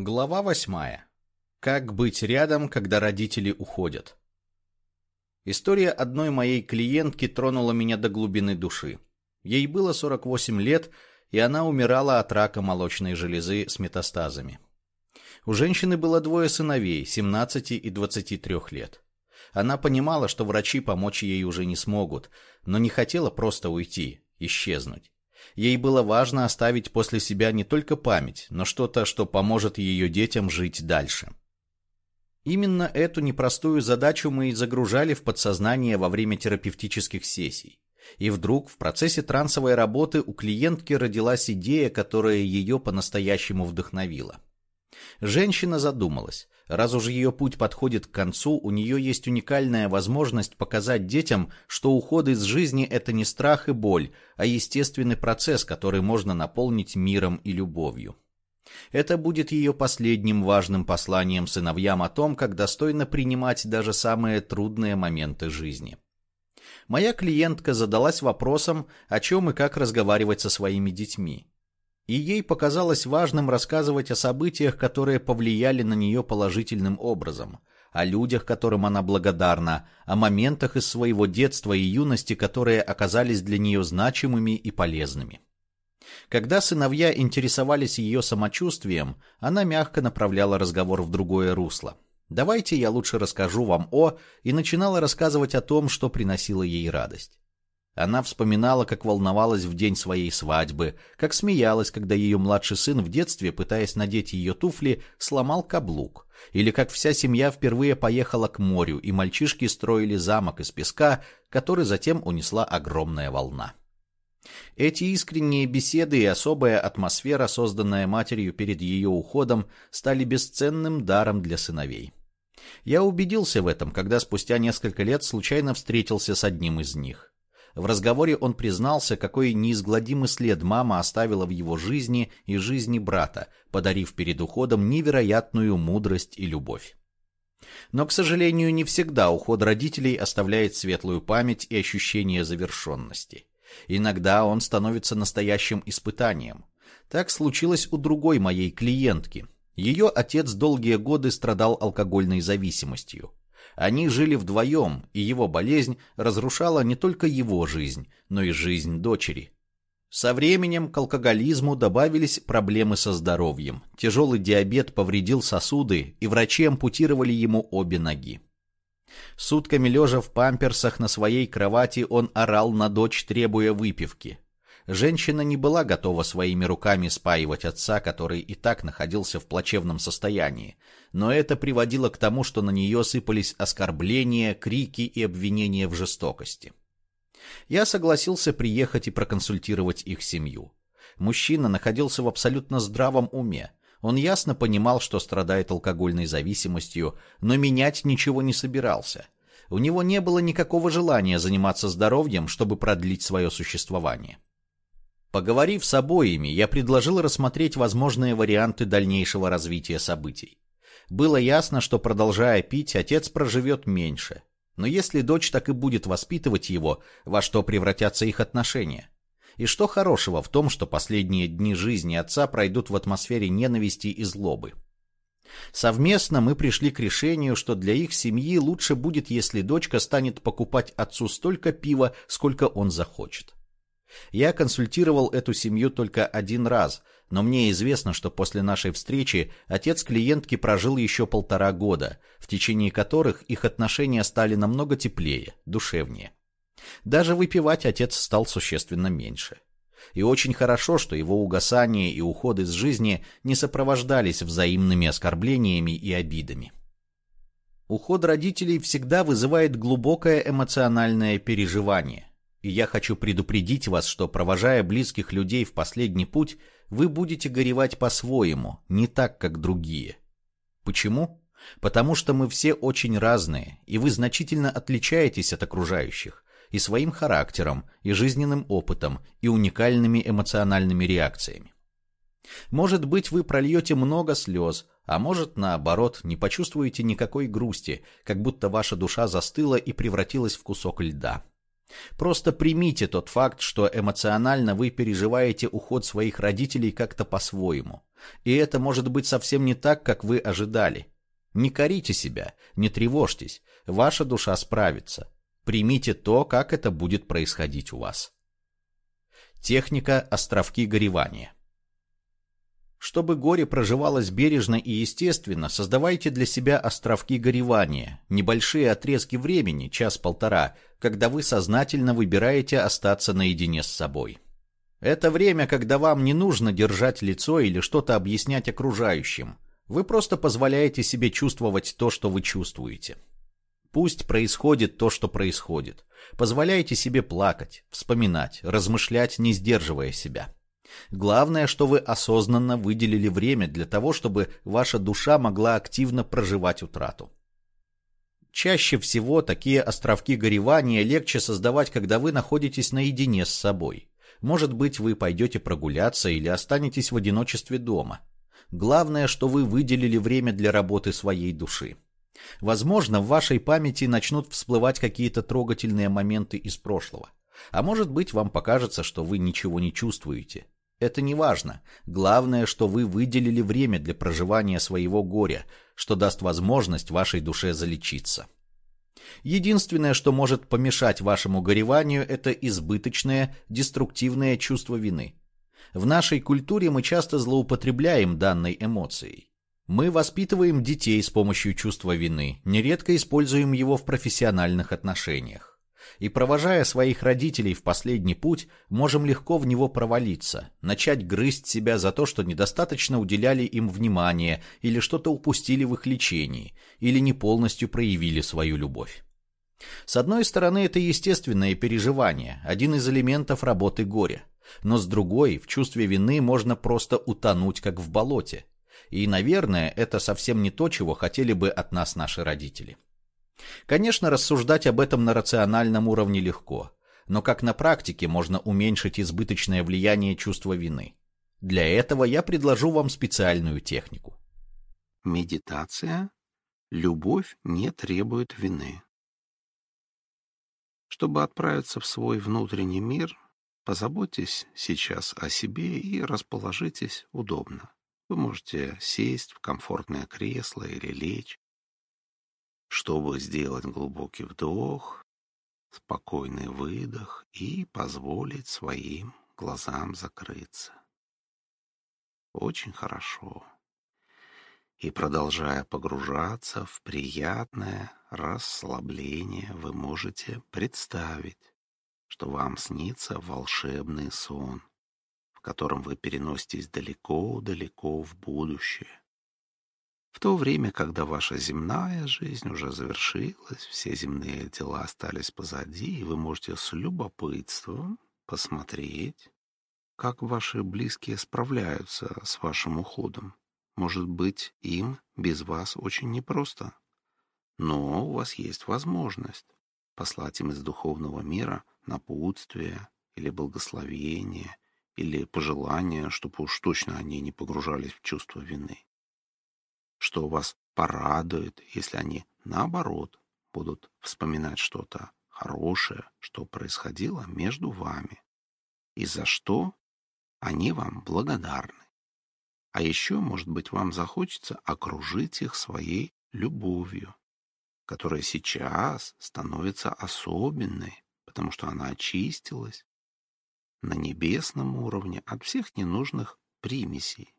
Глава восьмая. Как быть рядом, когда родители уходят? История одной моей клиентки тронула меня до глубины души. Ей было 48 лет, и она умирала от рака молочной железы с метастазами. У женщины было двое сыновей, 17 и 23 лет. Она понимала, что врачи помочь ей уже не смогут, но не хотела просто уйти, исчезнуть. Ей было важно оставить после себя не только память, но что-то, что поможет ее детям жить дальше. Именно эту непростую задачу мы и загружали в подсознание во время терапевтических сессий. И вдруг в процессе трансовой работы у клиентки родилась идея, которая ее по-настоящему вдохновила. Женщина задумалась, Раз уж ее путь подходит к концу, у нее есть уникальная возможность показать детям, что уход из жизни – это не страх и боль, а естественный процесс, который можно наполнить миром и любовью. Это будет ее последним важным посланием сыновьям о том, как достойно принимать даже самые трудные моменты жизни. Моя клиентка задалась вопросом, о чем и как разговаривать со своими детьми и ей показалось важным рассказывать о событиях, которые повлияли на нее положительным образом, о людях, которым она благодарна, о моментах из своего детства и юности, которые оказались для нее значимыми и полезными. Когда сыновья интересовались ее самочувствием, она мягко направляла разговор в другое русло. «Давайте я лучше расскажу вам о...» и начинала рассказывать о том, что приносило ей радость. Она вспоминала, как волновалась в день своей свадьбы, как смеялась, когда ее младший сын в детстве, пытаясь надеть ее туфли, сломал каблук, или как вся семья впервые поехала к морю, и мальчишки строили замок из песка, который затем унесла огромная волна. Эти искренние беседы и особая атмосфера, созданная матерью перед ее уходом, стали бесценным даром для сыновей. Я убедился в этом, когда спустя несколько лет случайно встретился с одним из них. В разговоре он признался, какой неизгладимый след мама оставила в его жизни и жизни брата, подарив перед уходом невероятную мудрость и любовь. Но, к сожалению, не всегда уход родителей оставляет светлую память и ощущение завершенности. Иногда он становится настоящим испытанием. Так случилось у другой моей клиентки. Ее отец долгие годы страдал алкогольной зависимостью. Они жили вдвоем, и его болезнь разрушала не только его жизнь, но и жизнь дочери. Со временем к алкоголизму добавились проблемы со здоровьем. Тяжелый диабет повредил сосуды, и врачи ампутировали ему обе ноги. Сутками лежа в памперсах на своей кровати, он орал на дочь, требуя выпивки. Женщина не была готова своими руками спаивать отца, который и так находился в плачевном состоянии, но это приводило к тому, что на нее сыпались оскорбления, крики и обвинения в жестокости. Я согласился приехать и проконсультировать их семью. Мужчина находился в абсолютно здравом уме. Он ясно понимал, что страдает алкогольной зависимостью, но менять ничего не собирался. У него не было никакого желания заниматься здоровьем, чтобы продлить свое существование. Поговорив с обоими, я предложил рассмотреть возможные варианты дальнейшего развития событий. Было ясно, что продолжая пить, отец проживет меньше. Но если дочь так и будет воспитывать его, во что превратятся их отношения? И что хорошего в том, что последние дни жизни отца пройдут в атмосфере ненависти и злобы? Совместно мы пришли к решению, что для их семьи лучше будет, если дочка станет покупать отцу столько пива, сколько он захочет. Я консультировал эту семью только один раз, но мне известно, что после нашей встречи отец клиентки прожил еще полтора года, в течение которых их отношения стали намного теплее, душевнее. Даже выпивать отец стал существенно меньше. И очень хорошо, что его угасание и уход из жизни не сопровождались взаимными оскорблениями и обидами. Уход родителей всегда вызывает глубокое эмоциональное переживание. И я хочу предупредить вас, что, провожая близких людей в последний путь, вы будете горевать по-своему, не так, как другие. Почему? Потому что мы все очень разные, и вы значительно отличаетесь от окружающих, и своим характером, и жизненным опытом, и уникальными эмоциональными реакциями. Может быть, вы прольете много слез, а может, наоборот, не почувствуете никакой грусти, как будто ваша душа застыла и превратилась в кусок льда. Просто примите тот факт, что эмоционально вы переживаете уход своих родителей как-то по-своему. И это может быть совсем не так, как вы ожидали. Не корите себя, не тревожьтесь, ваша душа справится. Примите то, как это будет происходить у вас. Техника «Островки горевания». Чтобы горе проживалось бережно и естественно, создавайте для себя островки горевания, небольшие отрезки времени, час-полтора, когда вы сознательно выбираете остаться наедине с собой. Это время, когда вам не нужно держать лицо или что-то объяснять окружающим. Вы просто позволяете себе чувствовать то, что вы чувствуете. Пусть происходит то, что происходит. Позволяйте себе плакать, вспоминать, размышлять, не сдерживая себя. Главное, что вы осознанно выделили время для того, чтобы ваша душа могла активно проживать утрату. Чаще всего такие островки горевания легче создавать, когда вы находитесь наедине с собой. Может быть, вы пойдете прогуляться или останетесь в одиночестве дома. Главное, что вы выделили время для работы своей души. Возможно, в вашей памяти начнут всплывать какие-то трогательные моменты из прошлого. А может быть, вам покажется, что вы ничего не чувствуете. Это не важно. Главное, что вы выделили время для проживания своего горя, что даст возможность вашей душе залечиться. Единственное, что может помешать вашему гореванию, это избыточное, деструктивное чувство вины. В нашей культуре мы часто злоупотребляем данной эмоцией. Мы воспитываем детей с помощью чувства вины, нередко используем его в профессиональных отношениях и, провожая своих родителей в последний путь, можем легко в него провалиться, начать грызть себя за то, что недостаточно уделяли им внимания или что-то упустили в их лечении, или не полностью проявили свою любовь. С одной стороны, это естественное переживание, один из элементов работы горя. Но с другой, в чувстве вины можно просто утонуть, как в болоте. И, наверное, это совсем не то, чего хотели бы от нас наши родители. Конечно, рассуждать об этом на рациональном уровне легко, но как на практике можно уменьшить избыточное влияние чувства вины? Для этого я предложу вам специальную технику. Медитация. Любовь не требует вины. Чтобы отправиться в свой внутренний мир, позаботьтесь сейчас о себе и расположитесь удобно. Вы можете сесть в комфортное кресло или лечь чтобы сделать глубокий вдох, спокойный выдох и позволить своим глазам закрыться. Очень хорошо. И продолжая погружаться в приятное расслабление, вы можете представить, что вам снится волшебный сон, в котором вы переноситесь далеко-далеко в будущее, в то время, когда ваша земная жизнь уже завершилась, все земные дела остались позади, и вы можете с любопытством посмотреть, как ваши близкие справляются с вашим уходом. Может быть, им без вас очень непросто. Но у вас есть возможность послать им из духовного мира напутствие или благословение, или пожелание, чтобы уж точно они не погружались в чувство вины что вас порадует, если они, наоборот, будут вспоминать что-то хорошее, что происходило между вами, и за что они вам благодарны. А еще, может быть, вам захочется окружить их своей любовью, которая сейчас становится особенной, потому что она очистилась на небесном уровне от всех ненужных примесей.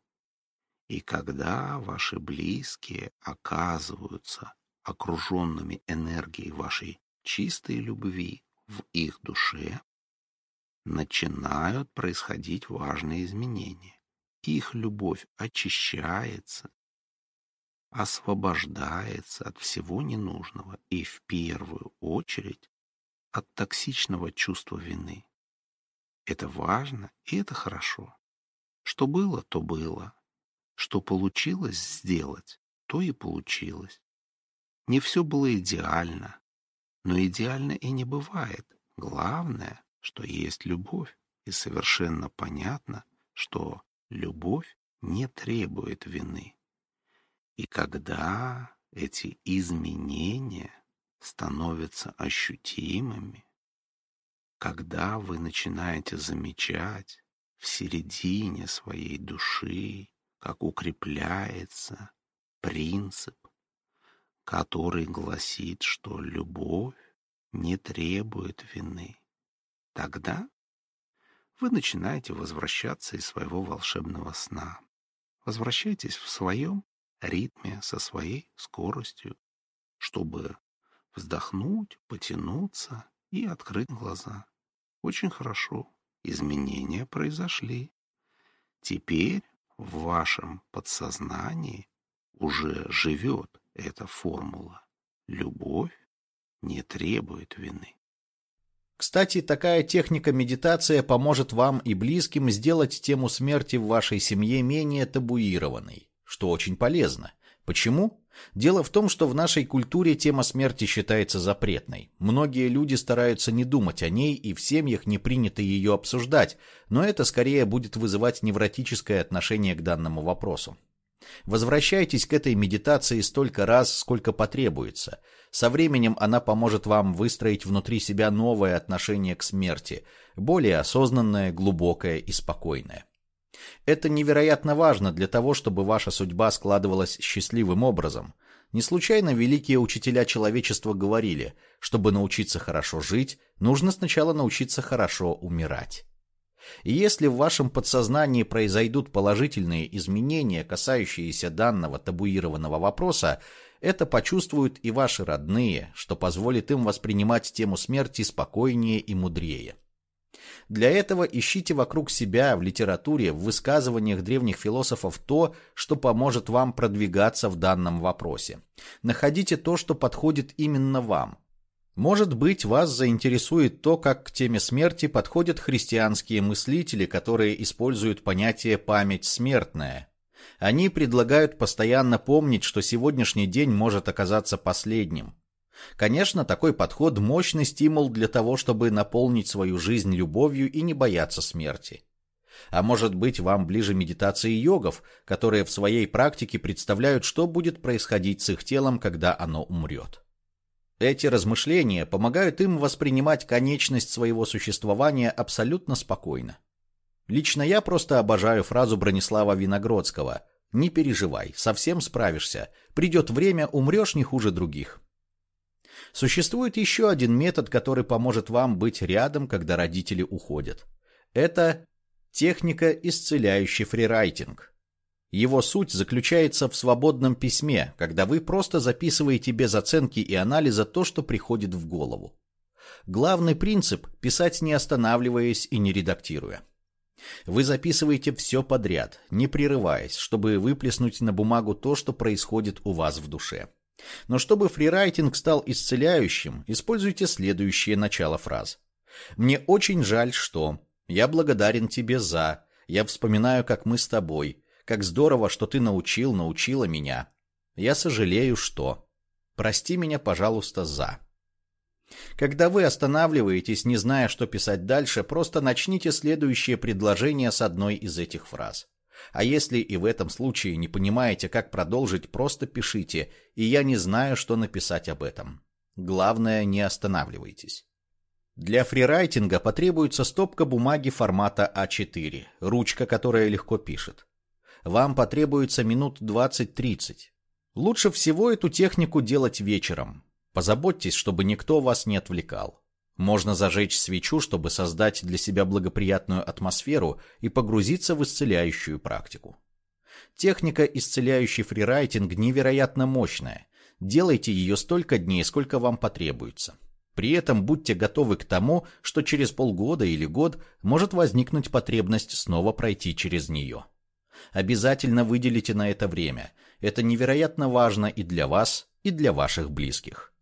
И когда ваши близкие оказываются окруженными энергией вашей чистой любви в их душе, начинают происходить важные изменения. Их любовь очищается, освобождается от всего ненужного и в первую очередь от токсичного чувства вины. Это важно и это хорошо. Что было, то было. Что получилось сделать, то и получилось. Не все было идеально, но идеально и не бывает. Главное, что есть любовь, и совершенно понятно, что любовь не требует вины. И когда эти изменения становятся ощутимыми, когда вы начинаете замечать в середине своей души, как укрепляется принцип, который гласит, что любовь не требует вины, тогда вы начинаете возвращаться из своего волшебного сна. Возвращайтесь в своем ритме, со своей скоростью, чтобы вздохнуть, потянуться и открыть глаза. Очень хорошо. Изменения произошли. Теперь в вашем подсознании уже живет эта формула. Любовь не требует вины. Кстати, такая техника медитация поможет вам и близким сделать тему смерти в вашей семье менее табуированной, что очень полезно. Почему? Дело в том, что в нашей культуре тема смерти считается запретной. Многие люди стараются не думать о ней, и в семьях не принято ее обсуждать, но это скорее будет вызывать невротическое отношение к данному вопросу. Возвращайтесь к этой медитации столько раз, сколько потребуется. Со временем она поможет вам выстроить внутри себя новое отношение к смерти, более осознанное, глубокое и спокойное. Это невероятно важно для того, чтобы ваша судьба складывалась счастливым образом. Не случайно великие учителя человечества говорили, чтобы научиться хорошо жить, нужно сначала научиться хорошо умирать. И если в вашем подсознании произойдут положительные изменения, касающиеся данного табуированного вопроса, это почувствуют и ваши родные, что позволит им воспринимать тему смерти спокойнее и мудрее. Для этого ищите вокруг себя в литературе, в высказываниях древних философов то, что поможет вам продвигаться в данном вопросе. Находите то, что подходит именно вам. Может быть, вас заинтересует то, как к теме смерти подходят христианские мыслители, которые используют понятие «память смертная», они предлагают постоянно помнить, что сегодняшний день может оказаться последним. Конечно, такой подход – мощный стимул для того, чтобы наполнить свою жизнь любовью и не бояться смерти. А может быть, вам ближе медитации йогов, которые в своей практике представляют, что будет происходить с их телом, когда оно умрет. Эти размышления помогают им воспринимать конечность своего существования абсолютно спокойно. Лично я просто обожаю фразу Бронислава Виногродского «Не переживай, совсем справишься. Придет время, умрешь не хуже других». Существует еще один метод, который поможет вам быть рядом, когда родители уходят. Это техника исцеляющий фрирайтинг. Его суть заключается в свободном письме, когда вы просто записываете без оценки и анализа то, что приходит в голову. Главный принцип – писать не останавливаясь и не редактируя. Вы записываете все подряд, не прерываясь, чтобы выплеснуть на бумагу то, что происходит у вас в душе. Но чтобы фрирайтинг стал исцеляющим, используйте следующее начало фраз. «Мне очень жаль, что...» «Я благодарен тебе за...» «Я вспоминаю, как мы с тобой...» «Как здорово, что ты научил, научила меня...» «Я сожалею, что...» «Прости меня, пожалуйста, за...» Когда вы останавливаетесь, не зная, что писать дальше, просто начните следующее предложение с одной из этих фраз. А если и в этом случае не понимаете, как продолжить, просто пишите, и я не знаю, что написать об этом. Главное, не останавливайтесь. Для фрирайтинга потребуется стопка бумаги формата А4, ручка, которая легко пишет. Вам потребуется минут 20-30. Лучше всего эту технику делать вечером, Позаботьтесь, чтобы никто вас не отвлекал. Можно зажечь свечу, чтобы создать для себя благоприятную атмосферу и погрузиться в исцеляющую практику. Техника исцеляющий фрирайтинг невероятно мощная. Делайте ее столько дней, сколько вам потребуется. При этом будьте готовы к тому, что через полгода или год может возникнуть потребность снова пройти через нее. Обязательно выделите на это время. Это невероятно важно и для вас, и для ваших близких.